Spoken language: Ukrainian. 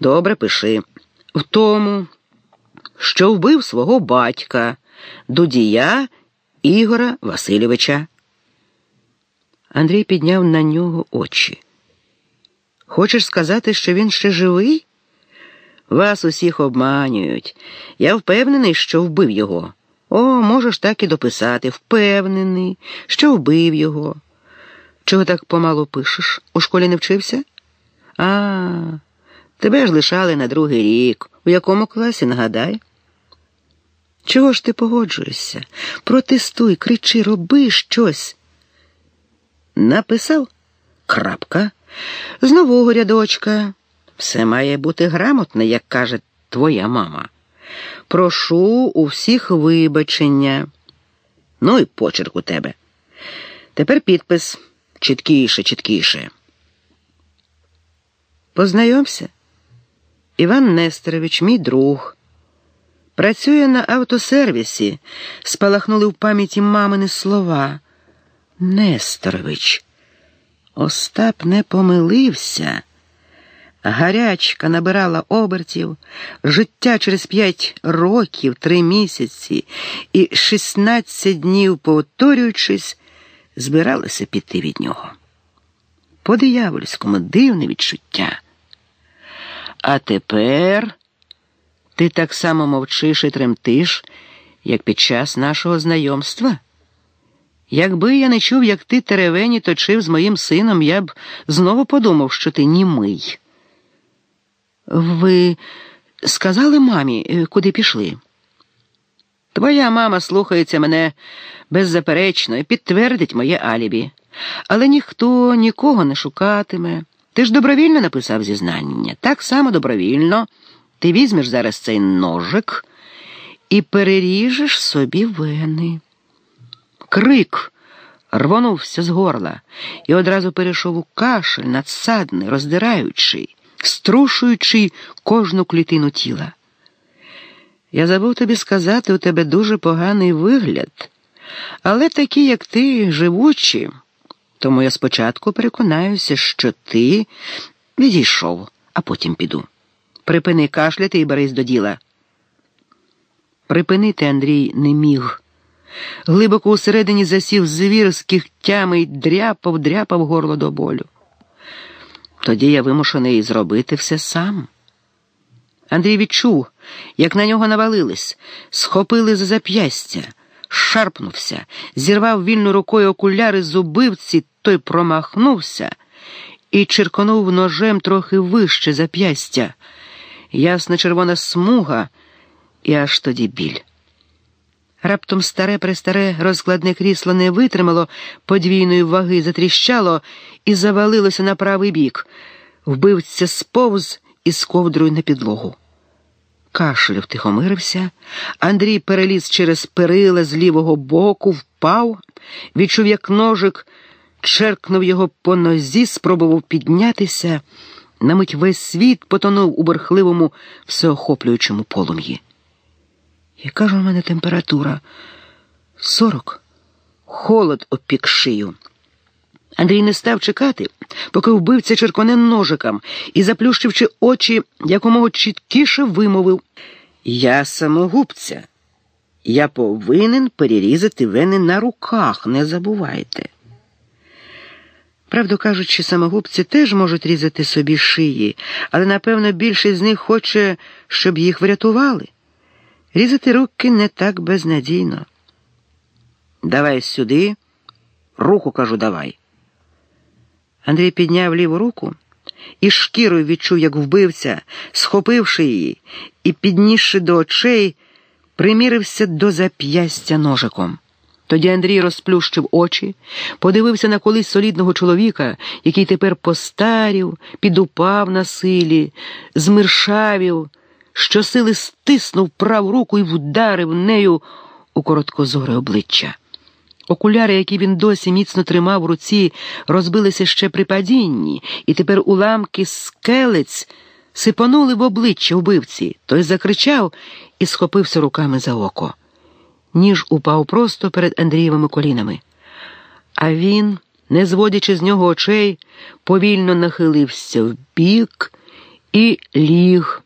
Добре пиши. В тому, що вбив свого батька, Дудія Ігора Васильовича. Андрій підняв на нього очі. Хочеш сказати, що він ще живий? Вас усіх обманюють. Я впевнений, що вбив його. О, можеш так і дописати. Впевнений, що вбив його. Чого так помало пишеш? У школі не вчився? А, тебе ж лишали на другий рік. У якому класі, нагадай? Чого ж ти погоджуєшся? Протестуй, кричи, роби щось. Написав крапка. З нового рядочка. Все має бути грамотно, як каже твоя мама. Прошу у всіх вибачення. Ну і почерк у тебе. Тепер підпис чіткіше, чіткіше. Познайомся. Іван Нестерович, мій друг. Працює на автосервісі, спалахнули в пам'яті мамини слова. Нестерович. Остап не помилився. Гарячка набирала обертів, життя через п'ять років, три місяці і шістнадцять днів, повторюючись, збиралося піти від нього. По диявольському дивне відчуття. А тепер ти так само мовчиш і тремтиш, як під час нашого знайомства. Якби я не чув, як ти теревені точив з моїм сином, я б знову подумав, що ти німий. Ви сказали мамі, е, куди пішли? Твоя мама слухається мене беззаперечно і підтвердить моє алібі. Але ніхто нікого не шукатиме. Ти ж добровільно написав зізнання. Так само добровільно. Ти візьмеш зараз цей ножик і переріжеш собі вени. Крик рвонувся з горла і одразу перейшов у кашель надсадний, роздираючий, струшуючи кожну клітину тіла. Я забув тобі сказати, у тебе дуже поганий вигляд, але такі, як ти, живучі, тому я спочатку переконаюся, що ти відійшов, а потім піду. Припини кашляти і берись до діла. Припинити Андрій не міг. Глибоко усередині засів звір з кігтями й дряпав, дряпав горло до болю. Тоді я вимушений зробити все сам. Андрій відчув, як на нього навалились, схопили за зап'ястя, шарпнувся, зірвав вільну рукою окуляри з убивці, той промахнувся і черконув ножем трохи вище зап'ястя. Ясна червона смуга, і аж тоді біль. Раптом старе престаре розкладне крісло не витримало подвійної ваги, затріщало і завалилося на правий бік. Вбивця сповз із ковдрою на підлогу. Кашель втихомирився, Андрій переліз через перила з лівого боку, впав, відчув, як ножик, черкнув його по нозі, спробував піднятися. На мить весь світ потонув у бурхливому, всеохоплюючому полум'ї. Яка ж у мене температура? Сорок. Холод опік шию. Андрій не став чекати, поки вбивця черконе ножиком і, заплющивши очі, якомога чіткіше вимовив Я самогубця. Я повинен перерізати вени на руках, не забувайте. Правду кажучи, самогубці теж можуть різати собі шиї, але, напевно, більшість з них хоче, щоб їх врятували. Різати руки не так безнадійно. Давай сюди, руку кажу, давай. Андрій підняв ліву руку і шкірою відчув, як вбивця, схопивши її і, піднісши до очей, примірився до зап'ястя ножиком. Тоді Андрій розплющив очі, подивився на колись солідного чоловіка, який тепер постарів, підупав на силі, змиршавів, щосили стиснув праву руку і вдарив нею у короткозоре обличчя. Окуляри, які він досі міцно тримав в руці, розбилися ще при падінні, і тепер уламки скелець сипанули в обличчя вбивці. Той закричав і схопився руками за око. Ніж упав просто перед Андрієвими колінами. А він, не зводячи з нього очей, повільно нахилився вбік і ліг.